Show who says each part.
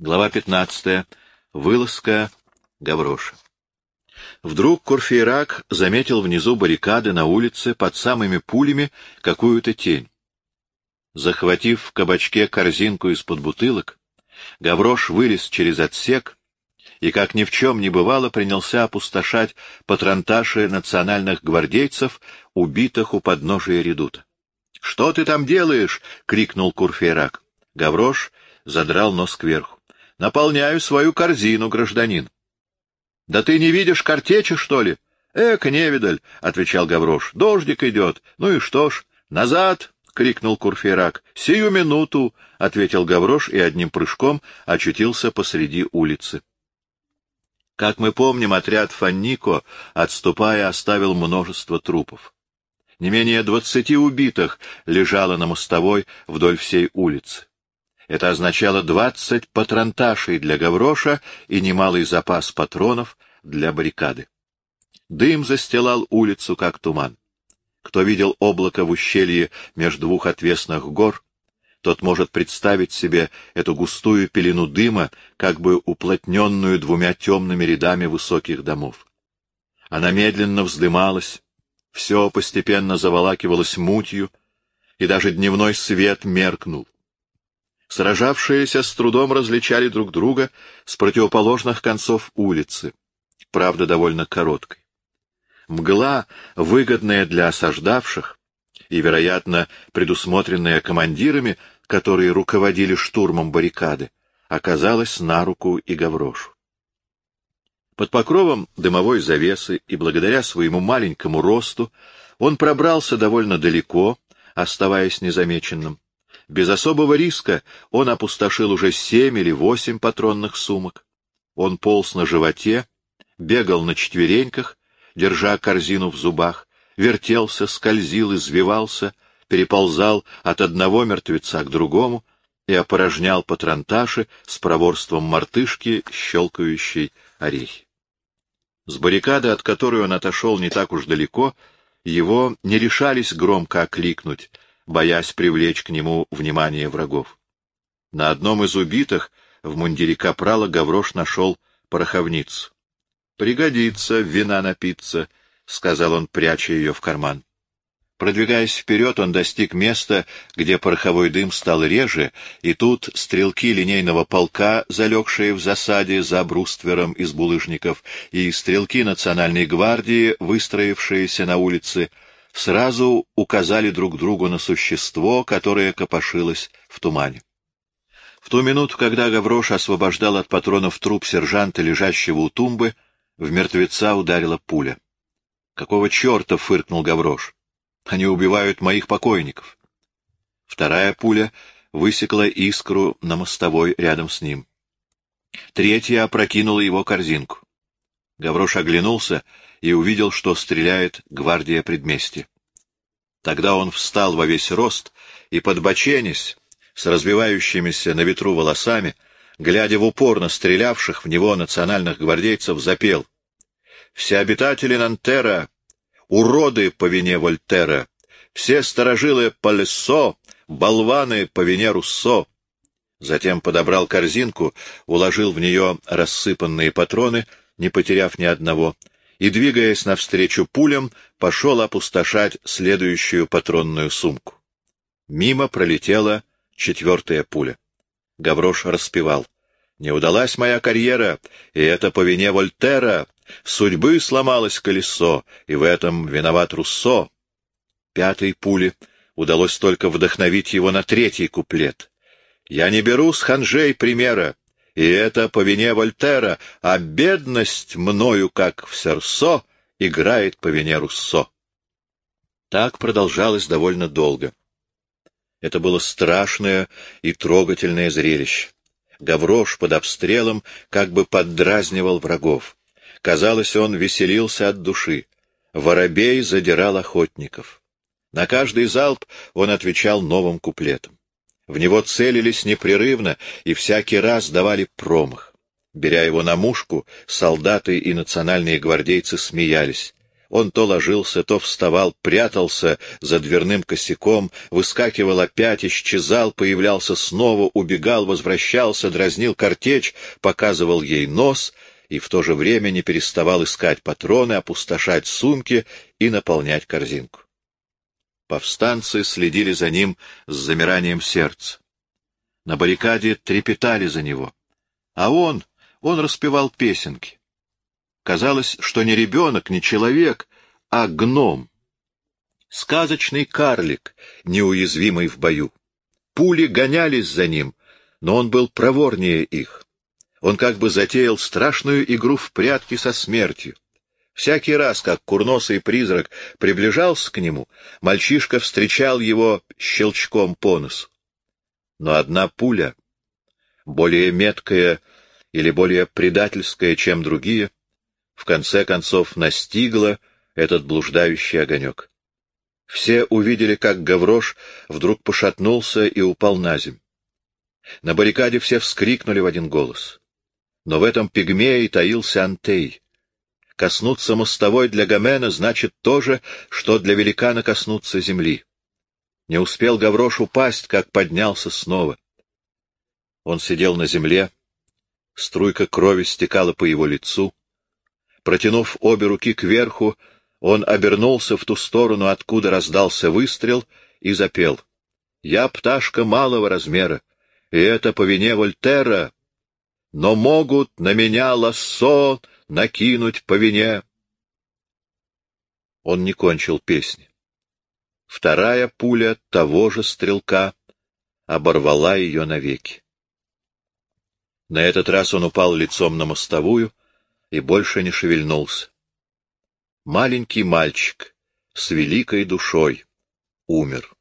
Speaker 1: Глава 15. Вылазка Гавроша. Вдруг Курфейрак заметил внизу баррикады на улице под самыми пулями какую-то тень. Захватив в кабачке корзинку из-под бутылок, Гаврош вылез через отсек и, как ни в чем не бывало, принялся опустошать патронташи национальных гвардейцев, убитых у подножия редута. — Что ты там делаешь? — крикнул Курфейрак. Гаврош задрал нос кверху. — Наполняю свою корзину, гражданин. — Да ты не видишь картечи, что ли? — Эк, невидаль, — отвечал Гаврош. — Дождик идет. Ну и что ж? — Назад! — крикнул Курфейрак. — Сию минуту! — ответил Гаврош и одним прыжком очутился посреди улицы. Как мы помним, отряд Фаннико, отступая, оставил множество трупов. Не менее двадцати убитых лежало на мостовой вдоль всей улицы. Это означало двадцать патронташей для Гавроша и немалый запас патронов для баррикады. Дым застилал улицу, как туман. Кто видел облако в ущелье между двух отвесных гор, тот может представить себе эту густую пелену дыма, как бы уплотненную двумя темными рядами высоких домов. Она медленно вздымалась, все постепенно заволакивалось мутью, и даже дневной свет меркнул. Сражавшиеся с трудом различали друг друга с противоположных концов улицы, правда, довольно короткой. Мгла, выгодная для осаждавших и, вероятно, предусмотренная командирами, которые руководили штурмом баррикады, оказалась на руку и Гаврошу. Под покровом дымовой завесы и благодаря своему маленькому росту он пробрался довольно далеко, оставаясь незамеченным. Без особого риска он опустошил уже семь или восемь патронных сумок. Он полз на животе, бегал на четвереньках, держа корзину в зубах, вертелся, скользил, извивался, переползал от одного мертвеца к другому и опорожнял патронташи с проворством мартышки, щелкающей орехи. С баррикады, от которой он отошел не так уж далеко, его не решались громко окликнуть — боясь привлечь к нему внимание врагов. На одном из убитых в мундире капрала Гаврош нашел пороховницу. — Пригодится вина напиться, — сказал он, пряча ее в карман. Продвигаясь вперед, он достиг места, где пороховой дым стал реже, и тут стрелки линейного полка, залегшие в засаде за бруствером из булыжников, и стрелки национальной гвардии, выстроившиеся на улице, — сразу указали друг другу на существо, которое копошилось в тумане. В ту минуту, когда Гаврош освобождал от патронов труп сержанта, лежащего у тумбы, в мертвеца ударила пуля. «Какого черта?» — фыркнул Гаврош. «Они убивают моих покойников». Вторая пуля высекла искру на мостовой рядом с ним. Третья опрокинула его корзинку. Гаврош оглянулся и увидел, что стреляет гвардия предместья. Тогда он встал во весь рост и, подбоченясь, с развивающимися на ветру волосами, глядя в упор на стрелявших в него национальных гвардейцев, запел. «Все обитатели Нантера — уроды по вине Вольтера, все сторожилы Палессо — болваны по вине Руссо». Затем подобрал корзинку, уложил в нее рассыпанные патроны, не потеряв ни одного, и, двигаясь навстречу пулям, пошел опустошать следующую патронную сумку. Мимо пролетела четвертая пуля. Гаврош распевал. «Не удалась моя карьера, и это по вине Вольтера. Судьбы сломалось колесо, и в этом виноват Руссо». Пятой пуле удалось только вдохновить его на третий куплет. «Я не беру с ханжей примера, и это по вине Вольтера, а бедность мною, как в серсо, играет по вине Руссо. Так продолжалось довольно долго. Это было страшное и трогательное зрелище. Гаврош под обстрелом как бы поддразнивал врагов. Казалось, он веселился от души. Воробей задирал охотников. На каждый залп он отвечал новым куплетом. В него целились непрерывно и всякий раз давали промах. Беря его на мушку, солдаты и национальные гвардейцы смеялись. Он то ложился, то вставал, прятался за дверным косяком, выскакивал опять, исчезал, появлялся снова, убегал, возвращался, дразнил картечь, показывал ей нос и в то же время не переставал искать патроны, опустошать сумки и наполнять корзинку. Повстанцы следили за ним с замиранием сердца. На баррикаде трепетали за него. А он, он распевал песенки. Казалось, что не ребенок, не человек, а гном. Сказочный карлик, неуязвимый в бою. Пули гонялись за ним, но он был проворнее их. Он как бы затеял страшную игру в прятки со смертью. Всякий раз, как курносый призрак приближался к нему, мальчишка встречал его щелчком по носу. Но одна пуля, более меткая или более предательская, чем другие, в конце концов настигла этот блуждающий огонек. Все увидели, как Гаврош вдруг пошатнулся и упал на земь. На баррикаде все вскрикнули в один голос. Но в этом пигмее таился Антей. Коснуться мостовой для Гомена значит то же, что для великана коснуться земли. Не успел Гаврош упасть, как поднялся снова. Он сидел на земле, струйка крови стекала по его лицу. Протянув обе руки кверху, он обернулся в ту сторону, откуда раздался выстрел, и запел. «Я пташка малого размера, и это по вине Вольтера, но могут на меня лассо накинуть по вине. Он не кончил песни. Вторая пуля того же стрелка оборвала ее навеки. На этот раз он упал лицом на мостовую и больше не шевельнулся. Маленький мальчик с великой душой умер.